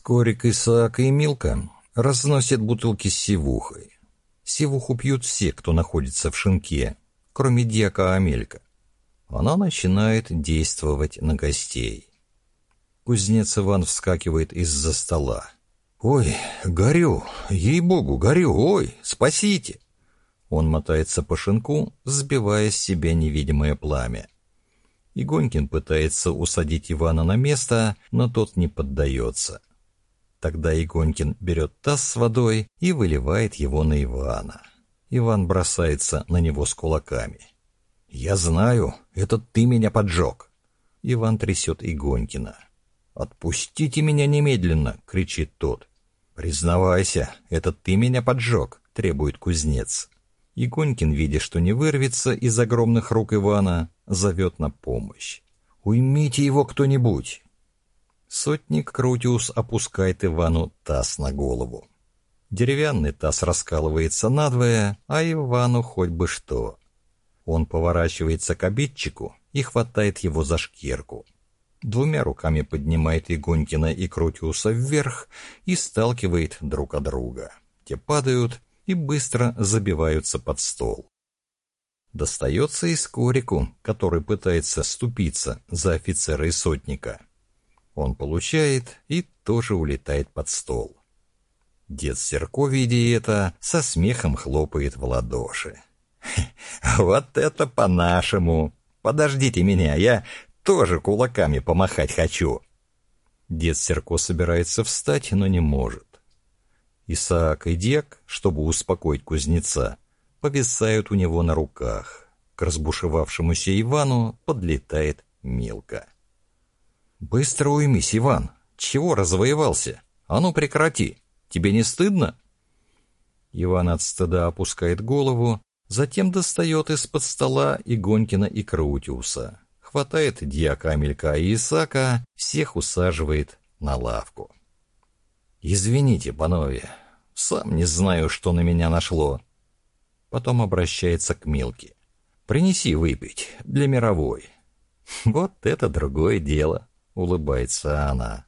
Скорик, Исаак и Милка разносят бутылки с сивухой. Сивуху пьют все, кто находится в шинке, кроме дьяка Амелька. Она начинает действовать на гостей. Кузнец Иван вскакивает из-за стола. «Ой, горю! Ей-богу, горю! Ой, спасите!» Он мотается по шинку, сбивая с себя невидимое пламя. Игонькин пытается усадить Ивана на место, но тот не поддается. Тогда Игонькин берет таз с водой и выливает его на Ивана. Иван бросается на него с кулаками. «Я знаю, это ты меня поджег!» Иван трясет Игонькина. «Отпустите меня немедленно!» — кричит тот. «Признавайся, это ты меня поджег!» — требует кузнец. Игонькин, видя, что не вырвется из огромных рук Ивана, зовет на помощь. «Уймите его кто-нибудь!» Сотник Крутиус опускает Ивану таз на голову. Деревянный таз раскалывается надвое, а Ивану хоть бы что. Он поворачивается к обидчику и хватает его за шкирку. Двумя руками поднимает Игонькина и Крутиуса вверх и сталкивает друг от друга. Те падают и быстро забиваются под стол. Достается и Скорику, который пытается ступиться за офицера и сотника. Он получает и тоже улетает под стол. Дед Серко, видя это, со смехом хлопает в ладоши. «Вот это по-нашему! Подождите меня, я тоже кулаками помахать хочу!» Дед Серко собирается встать, но не может. Исаак и Дек, чтобы успокоить кузнеца, повисают у него на руках. К разбушевавшемуся Ивану подлетает Милка. «Быстро уймись, Иван! Чего развоевался? А ну прекрати! Тебе не стыдно?» Иван от стыда опускает голову, затем достает из-под стола Игонькина и Краутиуса, хватает дьяка Амелька и Исака, всех усаживает на лавку. «Извините, панове, сам не знаю, что на меня нашло». Потом обращается к Милке. «Принеси выпить для мировой». «Вот это другое дело», — улыбается она.